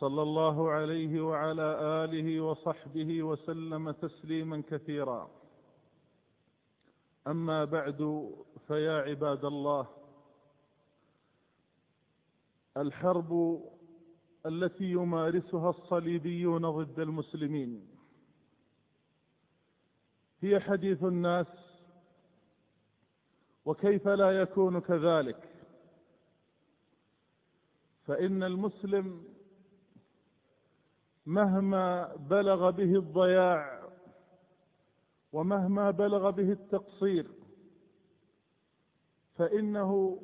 صلى الله عليه وعلى آله وصحبه وسلم تسليما كثيرا. أما بعد فيا عباد الله الحرب التي يمارسها الصليبيون ضد المسلمين. هي حديث الناس وكيف لا يكون كذلك؟ فإن المسلم مهما بلغ به الضياع ومهما بلغ به التقصير فإنه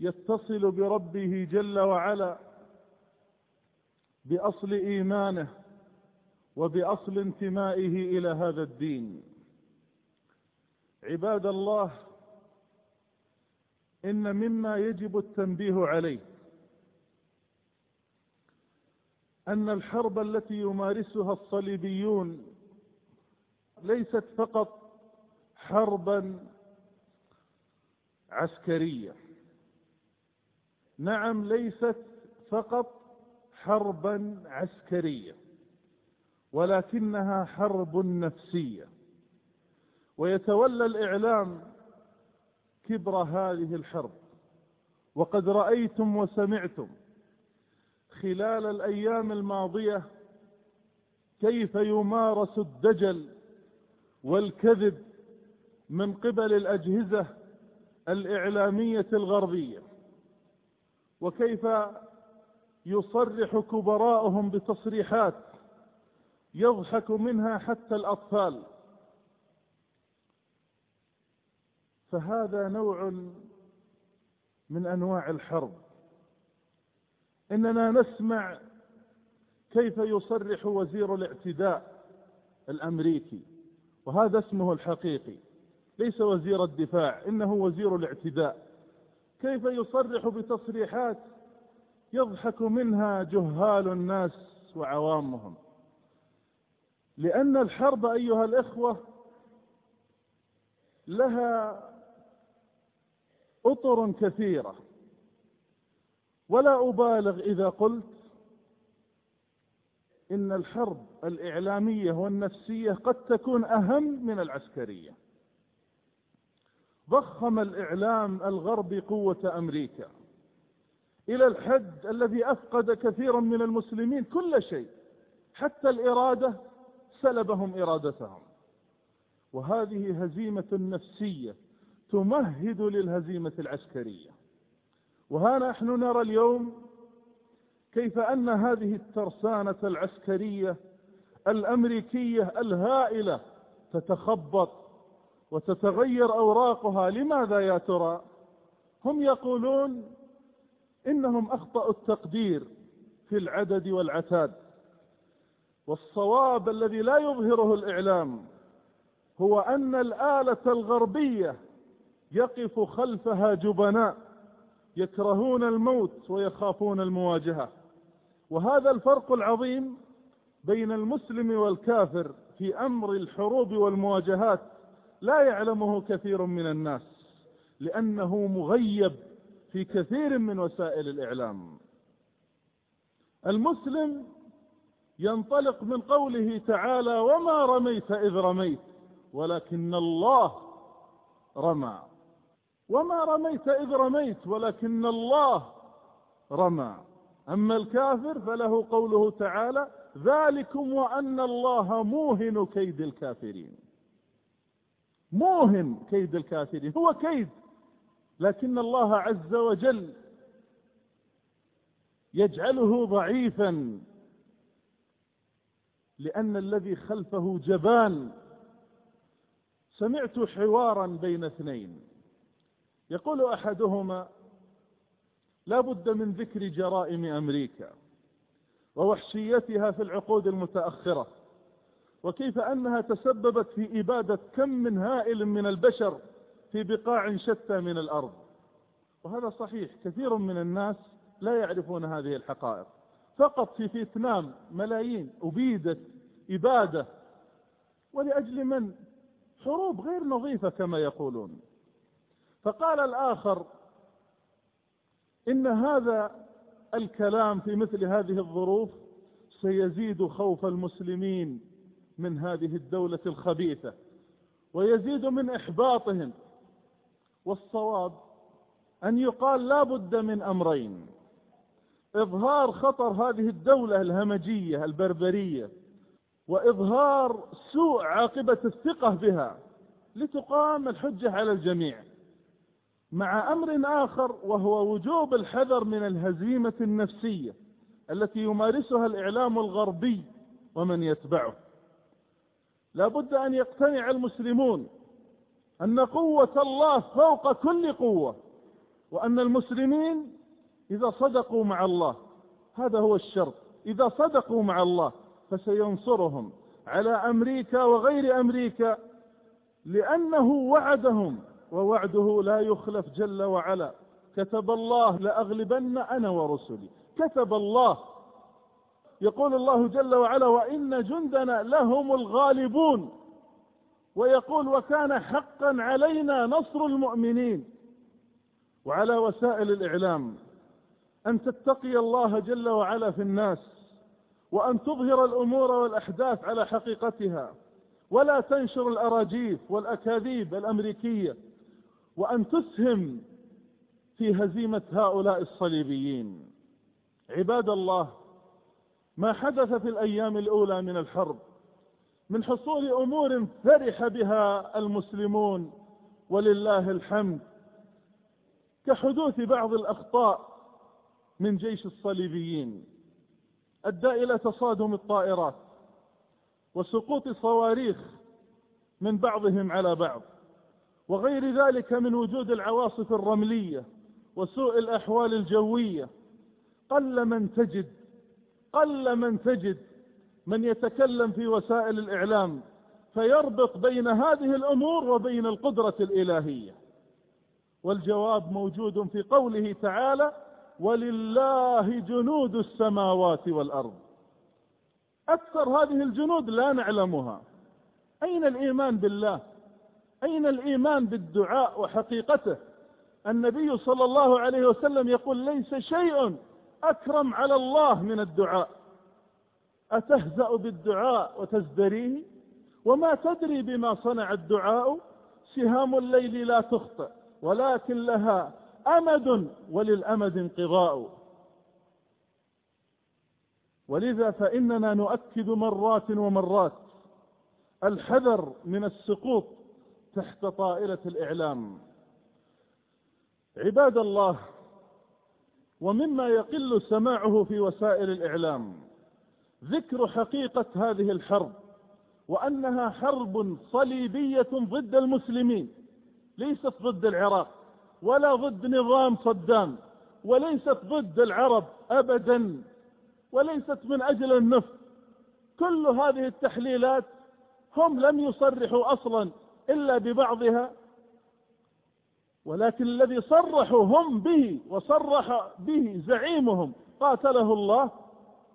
يتصل بربه جل وعلا بأصل إيمانه وبأصل انتمائه إلى هذا الدين. عباد الله إن مما يجب التنبيه عليه أن الحرب التي يمارسها الصليبيون ليست فقط حربا عسكرية. نعم ليست فقط حربا عسكرية ولكنها حرب نفسية. ويتولى الإعلام كبر هذه الحرب. وقد رأيتم وسمعتم خلال الأيام الماضية كيف يمارس الدجل والكذب من قبل الأجهزة الإعلامية الغربية؟ وكيف يصرح كبراءهم بتصريحات يضحك منها حتى الأطفال؟ فهذا نوع من أنواع الحرب. إننا نسمع كيف يصرح وزير الاعتداء الأمريكي وهذا اسمه الحقيقي ليس وزير الدفاع إنه وزير الاعتداء. كيف يصرح بتصريحات يضحك منها جهال الناس وعوامهم؟ لأن الحرب أيها الإخوة لها أطر كثيرة. ولا أبالغ إذا قلت إن الحرب الإعلامية والنفسية قد تكون أهم من العسكرية. ضخم الإعلام الغربي قوة أمريكا إلى الحد الذي أفقد كثيرا من المسلمين كل شيء حتى الإرادة سلبهم إرادتهم. وهذه هزيمة نفسية تمهد للهزيمة العسكرية. وها نحن نرى اليوم كيف أن هذه الترسانة العسكرية الأمريكية الهائلة تتخبط وتتغير أوراقها. لماذا يا ترى؟ هم يقولون إنهم أخطأوا التقدير في العدد والعتاد. والصواب الذي لا يظهره الإعلام هو أن الآلة الغربية يقف خلفها جبناء. يكرهون الموت ويخافون المواجهة. وهذا الفرق العظيم بين المسلم والكافر في أمر الحروب والمواجهات لا يعلمه كثير من الناس لأنه مغيب في كثير من وسائل الإعلام. المسلم ينطلق من قوله تعالى وما رميت إذ رميت ولكن الله رمى. وما رميت إذ رميت ولكن الله رمى. أما الكافر فله قوله تعالى ذلكم وأن الله موهن كيد الكافرين. موهن كيد الكافرين هو كيد لكن الله عز وجل يجعله ضعيفا لأن الذي خلفه جبان. سمعت حوارا بين اثنين. يقول أحدهما لا بد من ذكر جرائم أمريكا ووحشيتها في العقود المتأخرة وكيف أنها تسببت في إبادة كم من هائل من البشر في بقاع شتى من الأرض. وهذا صحيح كثير من الناس لا يعرفون هذه الحقائق. فقط في فيتنام ملايين أبيدت إبادة ولأجل من؟ حروب غير نظيفة كما يقولون. فقال الآخر إن هذا الكلام في مثل هذه الظروف سيزيد خوف المسلمين من هذه الدولة الخبيثة ويزيد من إحباطهم والصواب أن يقال لا بد من أمرين إظهار خطر هذه الدولة الهمجية البربرية وإظهار سوء عاقبة الثقة بها لتقام الحجة على الجميع. مع أمر آخر وهو وجوب الحذر من الهزيمة النفسية التي يمارسها الإعلام الغربي ومن يتبعه. لا بد أن يقتنع المسلمون أن قوة الله فوق كل قوة وأن المسلمين إذا صدقوا مع الله هذا هو الشرط. إذا صدقوا مع الله فسينصرهم على أمريكا وغير أمريكا لأنه وعدهم ووعده لا يخلف جل وعلا. كتب الله لأغلبن أنا ورسلي. كتب الله. يقول الله جل وعلا وإن جندنا لهم الغالبون. ويقول وكان حقا علينا نصر المؤمنين. وعلى وسائل الإعلام أن تتقي الله جل وعلا في الناس وأن تظهر الأمور والأحداث على حقيقتها. ولا تنشر الأراجيف والأكاذيب الأمريكية. وأن تسهم في هزيمة هؤلاء الصليبيين. عباد الله ما حدث في الأيام الأولى من الحرب من حصول أمور فرح بها المسلمون ولله الحمد كحدوث بعض الأخطاء من جيش الصليبيين. أدى إلى تصادم الطائرات وسقوط صواريخ من بعضهم على بعض. وغير ذلك من وجود العواصف الرملية وسوء الأحوال الجوية. قل من تجد قل من تجد من يتكلم في وسائل الإعلام فيربط بين هذه الأمور وبين القدرة الإلهية. والجواب موجود في قوله تعالى ولله جنود السماوات والأرض. أكثر هذه الجنود لا نعلمها. أين الإيمان بالله؟ أين الإيمان بالدعاء وحقيقته. النبي صلى الله عليه وسلم يقول ليس شيء أكرم على الله من الدعاء. أتهزأ بالدعاء وتزدريه؟ وما تدري بما صنع الدعاء؟ سهام الليل لا تخطئ ولكن لها أمد وللأمد انقضاء. ولذا فإننا نؤكد مرات ومرات الحذر من السقوط تحت طائلة الإعلام. عباد الله ومما يقل سماعه في وسائل الإعلام ذكر حقيقة هذه الحرب وأنها حرب صليبية ضد المسلمين ليست ضد العراق ولا ضد نظام صدام وليست ضد العرب أبدا وليست من أجل النفط. كل هذه التحليلات هم لم يصرحوا أصلا إلا ببعضها ولكن الذي صرحوا هم به وصرح به زعيمهم قاتله الله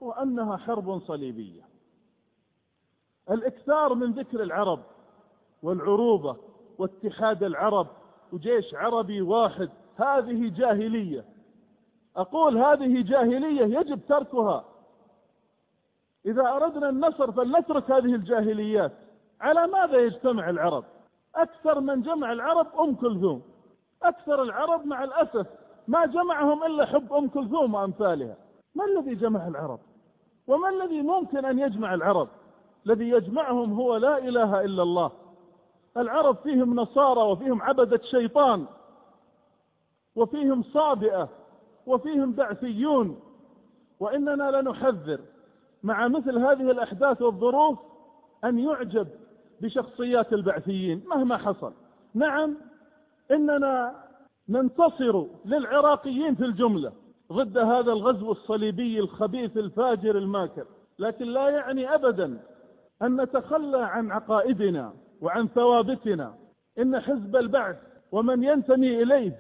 وأنها حرب صليبية. الإكثار من ذكر العرب والعروبة واتحاد العرب وجيش عربي واحد هذه جاهلية. أقول هذه جاهلية يجب تركها. إذا أردنا النصر فلنترك هذه الجاهليات. على ماذا يجتمع العرب؟ أكثر من جمع العرب أم كلثوم. أكثر العرب مع الأسف ما جمعهم إلا حب أم كلثوم وأمثالها. ما الذي جمع العرب؟ وما الذي ممكن أن يجمع العرب؟ الذي يجمعهم هو لا إله إلا الله. العرب فيهم نصارى وفيهم عبدة شيطان وفيهم صابئة وفيهم بعثيون. وإننا لنحذر مع مثل هذه الأحداث والظروف أن يعجب بشخصيات البعثيين مهما حصل. نعم إننا ننتصر للعراقيين في الجملة ضد هذا الغزو الصليبي الخبيث الفاجر الماكر. لكن لا يعني أبدا أن نتخلى عن عقائدنا وعن ثوابتنا. إن حزب البعث ومن ينتمي إليه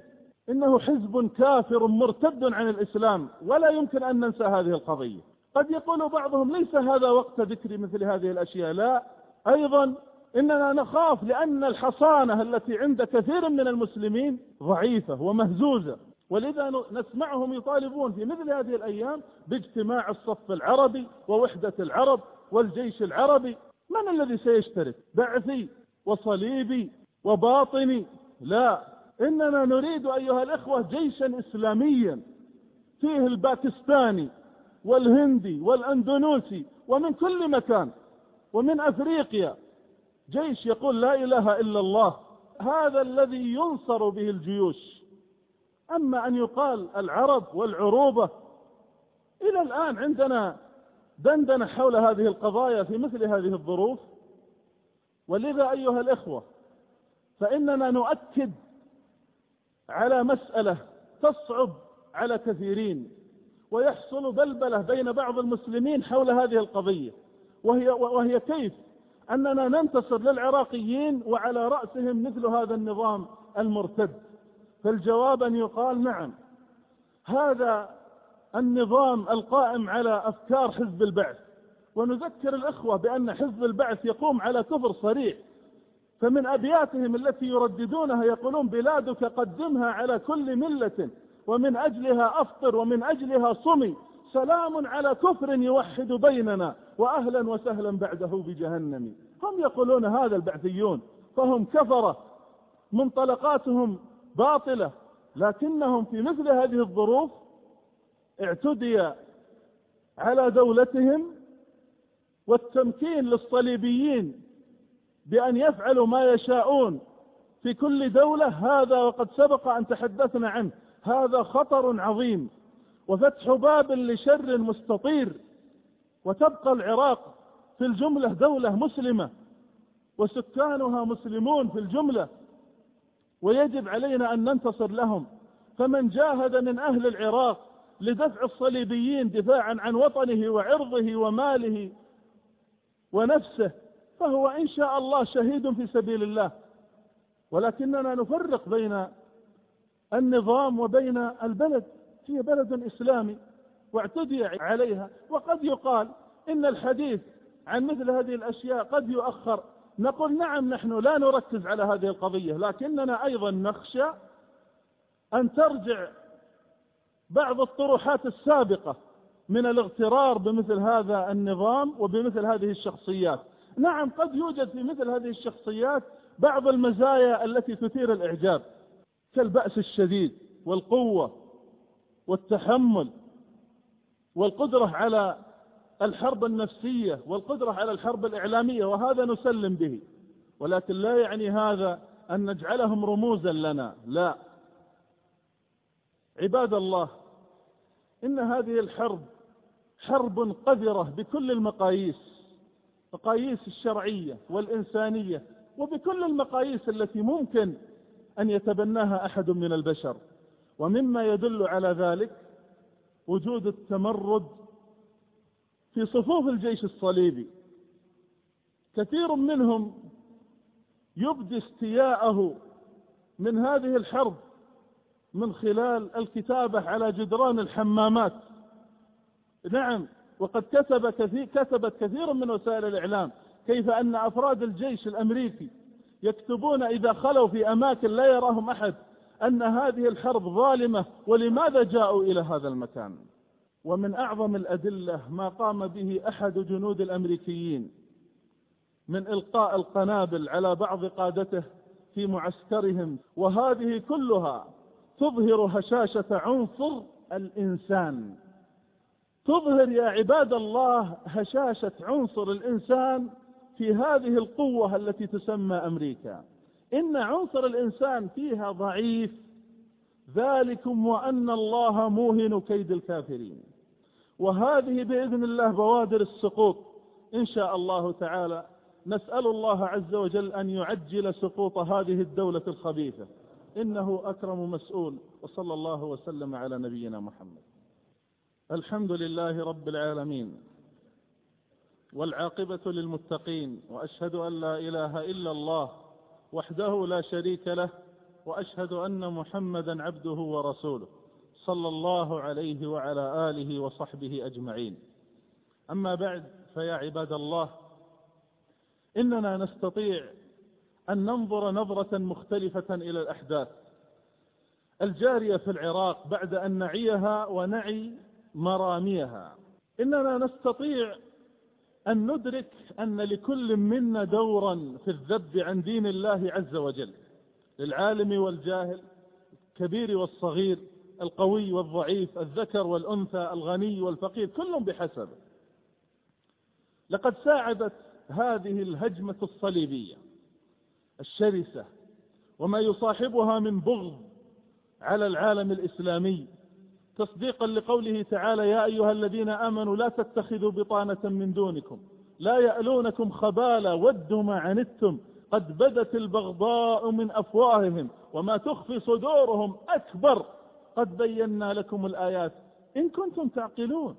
إنه حزب كافر مرتد عن الإسلام ولا يمكن أن ننسى هذه القضية. قد يقول بعضهم ليس هذا وقت ذكر مثل هذه الأشياء. لا أيضا إننا نخاف لأن الحصانة التي عند كثير من المسلمين ضعيفة ومهزوزة. ولذا نسمعهم يطالبون في مثل هذه الأيام باجتماع الصف العربي ووحدة العرب والجيش العربي. من الذي سيشترك؟ بعثي وصليبي وباطني؟ لا. إننا نريد أيها الإخوة جيشا إسلاميا. فيه الباكستاني والهندي والأندونوسي ومن كل مكان ومن أفريقيا جيش يقول لا إله إلا الله هذا الذي ينصر به الجيوش. أما أن يقال العرب والعروبة إلى الآن عندنا دندنة حول هذه القضايا في مثل هذه الظروف. ولذا أيها الإخوة فإننا نؤكد على مسألة تصعب على كثيرين ويحصل بلبلة بين بعض المسلمين حول هذه القضية وهي, وهي كيف أننا ننتصر للعراقيين وعلى رأسهم مثل هذا النظام المرتد. فالجواب أن يقال نعم. هذا النظام القائم على أفكار حزب البعث. ونذكر الإخوة بأن حزب البعث يقوم على كفر صريح. فمن أبياتهم التي يرددونها يقولون بلادك قدمها على كل ملة ومن أجلها أفطر ومن أجلها صمي. سلام على كفر يوحد بيننا. وأهلا وسهلا بعده بجهنم. هم يقولون هذا البعثيون فهم كفرة منطلقاتهم باطلة لكنهم في مثل هذه الظروف اعتدي على دولتهم والتمكين للصليبيين بأن يفعلوا ما يشاءون في كل دولة. هذا وقد سبق أن تحدثنا عنه. هذا خطر عظيم وفتح باب لشر مستطير. وتبقى العراق في الجملة دولة مسلمة وسكانها مسلمون في الجملة ويجب علينا أن ننتصر لهم. فمن جاهد من أهل العراق لدفع الصليبيين دفاعا عن وطنه وعرضه وماله ونفسه فهو إن شاء الله شهيد في سبيل الله. ولكننا نفرق بين النظام وبين البلد هي بلد إسلامي. واعتدي عليها. وقد يقال إن الحديث عن مثل هذه الأشياء قد يؤخر. نقول نعم نحن لا نركز على هذه القضية لكننا أيضا نخشى أن ترجع بعض الطروحات السابقة من الاغترار بمثل هذا النظام وبمثل هذه الشخصيات. نعم قد يوجد في مثل هذه الشخصيات بعض المزايا التي تثير الإعجاب كالبأس الشديد والقوة والتحمل والقدرة على الحرب النفسية والقدرة على الحرب الإعلامية وهذا نسلم به. ولكن لا يعني هذا أن نجعلهم رموزا لنا لا. عباد الله إن هذه الحرب حرب قذرة بكل المقاييس مقاييس الشرعية والإنسانية وبكل المقاييس التي ممكن أن يتبناها أحد من البشر. ومما يدل على ذلك وجود التمرد في صفوف الجيش الصليبي. كثير منهم يبدي استياءه من هذه الحرب من خلال الكتابة على جدران الحمامات. نعم وقد كتب كثير كتبت كثير من وسائل الإعلام كيف أن أفراد الجيش الأمريكي يكتبون إذا خلوا في أماكن لا يراهم أحد أن هذه الحرب ظالمة ولماذا جاءوا إلى هذا المكان؟ ومن أعظم الأدلة ما قام به أحد جنود الأمريكيين من إلقاء القنابل على بعض قادته في معسكرهم وهذه كلها تظهر هشاشة عنصر الإنسان. تظهر يا عباد الله هشاشة عنصر الإنسان في هذه القوة التي تسمى أمريكا. إن عنصر الإنسان فيها ضعيف ذلكم وأن الله موهن كيد الكافرين. وهذه بإذن الله بوادر السقوط. إن شاء الله تعالى نسأل الله عز وجل أن يعجل سقوط هذه الدولة الخبيثة. إنه أكرم مسؤول وصلى الله وسلم على نبينا محمد. الحمد لله رب العالمين والعاقبة للمتقين وأشهد أن لا إله إلا الله وحده لا شريك له وأشهد أن محمدا عبده ورسوله صلى الله عليه وعلى آله وصحبه أجمعين. أما بعد فيا عباد الله إننا نستطيع أن ننظر نظرة مختلفة إلى الأحداث الجارية في العراق بعد أن نعيها ونعي مراميها. إننا نستطيع أن ندرك أن لكل منا دورا في الذب عن دين الله عز وجل للعالم والجاهل الكبير والصغير القوي والضعيف الذكر والأنثى الغني والفقير كل بحسبه لقد ساعدت هذه الهجمة الصليبية الشرسة وما يصاحبها من بغض على العالم الإسلامي تصديقا لقوله تعالى يا أيها الذين آمنوا لا تتخذوا بطانة من دونكم لا يألونكم خبالا ودوا ما عنتم قد بدت البغضاء من أفواههم وما تخفي صدورهم أكبر. قد بينا لكم الآيات إن كنتم تعقلون.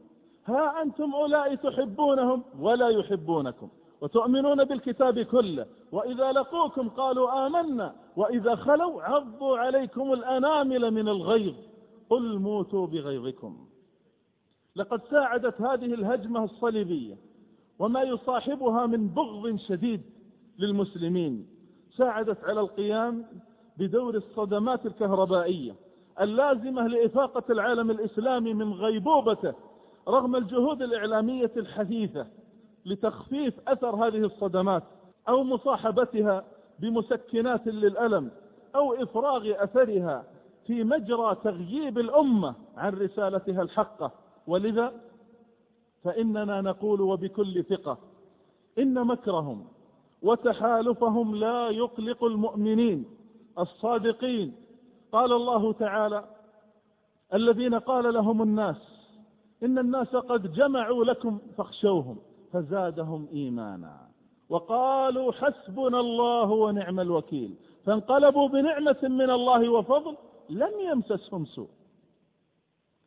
ها أنتم أولئك تحبونهم ولا يحبونكم وتؤمنون بالكتاب كله وإذا لقوكم قالوا آمنا وإذا خلوا عضوا عليكم الأنامل من الغيظ. قل موتوا بغيظكم. لقد ساعدت هذه الهجمة الصليبية وما يصاحبها من بغض شديد للمسلمين. ساعدت على القيام بدور الصدمات الكهربائية اللازمة لإفاقة العالم الإسلامي من غيبوبته رغم الجهود الإعلامية الحثيثة لتخفيف أثر هذه الصدمات أو مصاحبتها بمسكنات للألم أو إفراغ أثرها في مجرى تغييب الأمة عن رسالتها الحقة. ولذا فإننا نقول وبكل ثقة إن مكرهم وتحالفهم لا يقلق المؤمنين الصادقين. قال الله تعالى الذين قال لهم الناس إن الناس قد جمعوا لكم فاخشوهم فزادهم إيمانا. وقالوا حسبنا الله ونعم الوكيل. فانقلبوا بنعمة من الله وفضل لم يمسسهم سوء.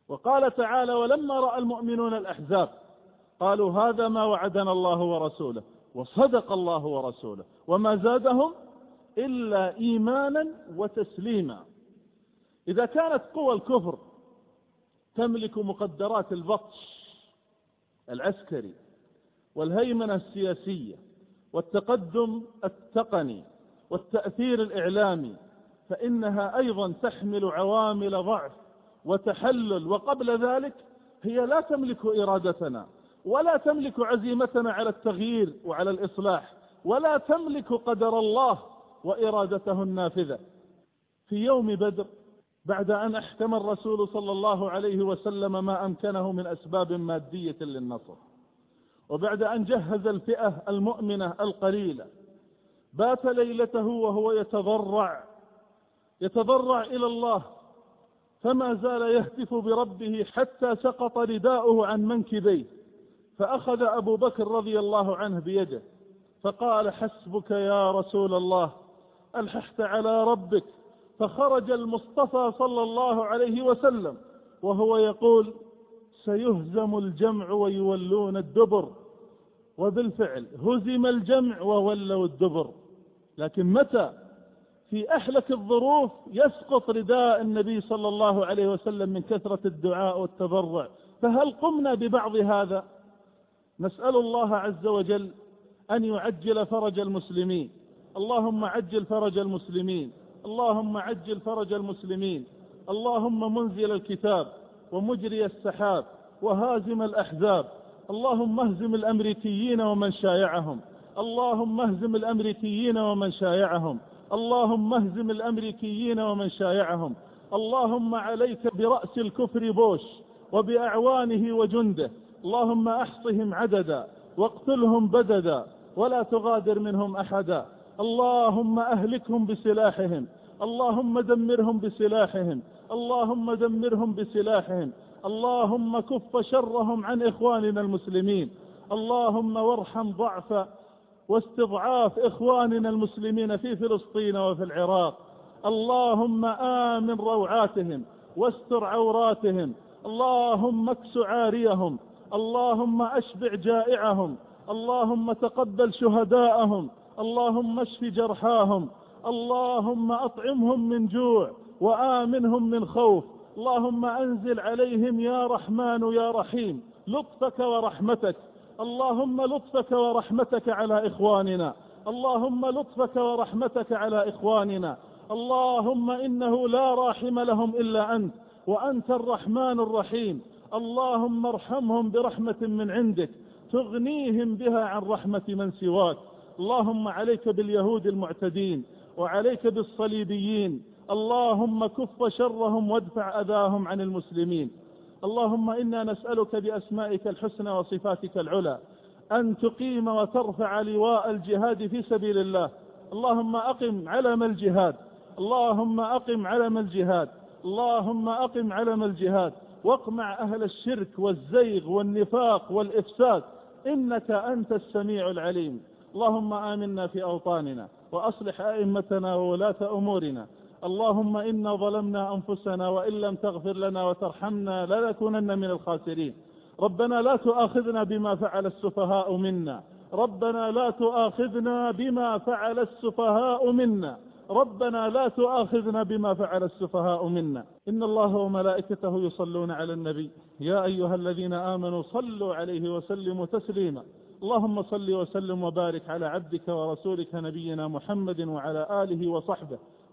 وقال تعالى ولما رأى المؤمنون الأحزاب قالوا هذا ما وعدنا الله ورسوله وصدق الله ورسوله وما زادهم إلا إيمانا وتسليما. إذا كانت قوى الكفر تملك مقدرات البطش العسكري والهيمنة السياسية والتقدم التقني والتأثير الإعلامي فإنها أيضا تحمل عوامل ضعف وتحلل وقبل ذلك هي لا تملك إرادتنا ولا تملك عزيمتنا على التغيير وعلى الإصلاح ولا تملك قدر الله وإرادته النافذة. في يوم بدر بعد أن أحكم الرسول صلى الله عليه وسلم ما أمكنه من أسباب مادية للنصر وبعد أن جهز الفئة المؤمنة القليلة بات ليلته وهو يتضرع يتضرع إلى الله فما زال يهتف بربه حتى سقط رداؤه عن منكبيه فأخذ أبو بكر رضي الله عنه بيده فقال حسبك يا رسول الله ألححت على ربك فخرج المصطفى صلى الله عليه وسلم وهو يقول سيهزم الجمع ويولون الدبر وبالفعل هزم الجمع وولوا الدبر. لكن متى في أحلك الظروف يسقط رداء النبي صلى الله عليه وسلم من كثرة الدعاء والتضرع. فهل قمنا ببعض هذا؟ نسأل الله عز وجل أن يعجل فرج المسلمين. اللهم عجل فرج المسلمين. اللهم عجل فرج المسلمين. اللهم منزل الكتاب ومجري السحاب وهازم الأحزاب. اللهم اهزم الأمريكيين ومن شايعهم. اللهم اهزم الأمريكيين ومن شايعهم. اللهم اهزم الأمريكيين ومن شايعهم. اللهم عليك برأس الكفر بوش وبأعوانه وجنده. اللهم أحصهم عددا واقتلهم بددا ولا تغادر منهم أحدا. اللهم أهلكهم بسلاحهم. اللهم دمرهم بسلاحهم. اللهم دمرهم بسلاحهم. اللهم كف شرهم عن إخواننا المسلمين. اللهم وارحم ضعف واستضعاف إخواننا المسلمين في فلسطين وفي العراق. اللهم آمن روعاتهم واستر عوراتهم. اللهم إكس عاريهم. اللهم أشبع جائعهم. اللهم تقبل شهداءهم. اللهم اشف جرحاهم. اللهم أطعمهم من جوع وآمنهم من خوف. اللهم أنزل عليهم يا رحمن يا رحيم لطفك ورحمتك. اللهم لطفك ورحمتك على إخواننا. اللهم لطفك ورحمتك على إخواننا. اللهم إنه لا راحم لهم إلا أنت وأنت الرحمن الرحيم. اللهم ارحمهم برحمة من عندك تغنيهم بها عن رحمة من سواك. اللهم عليك باليهود المعتدين وعليك بالصليبيين. اللهم كف شرهم وادفع أذاهم عن المسلمين. اللهم إنا نسألك بأسمائك الحسنى وصفاتك العلى أن تقيم وترفع لواء الجهاد في سبيل الله. اللهم أقم علم الجهاد اللهم أقم علم الجهاد اللهم أقم علم الجهاد. واقمع أهل الشرك والزيغ والنفاق والإفساد إنك أنت السميع العليم. اللهم آمنا في أوطاننا وأصلح أئمتنا وولاة أمورنا. اللهم إنا ظلمنا أنفسنا وإن لم تغفر لنا وترحمنا لنكونن من الخاسرين. ربنا لا تؤاخذنا بما فعل السفهاء منا. ربنا لا تؤاخذنا بما فعل السفهاء منا. ربنا لا تؤاخذنا بما فعل السفهاء منا. إن الله وملائكته يصلون على النبي. يا أيها الذين آمنوا صلوا عليه وسلموا تسليما. اللهم صل وسلم وبارك على عبدك ورسولك نبينا محمد وعلى آله وصحبه.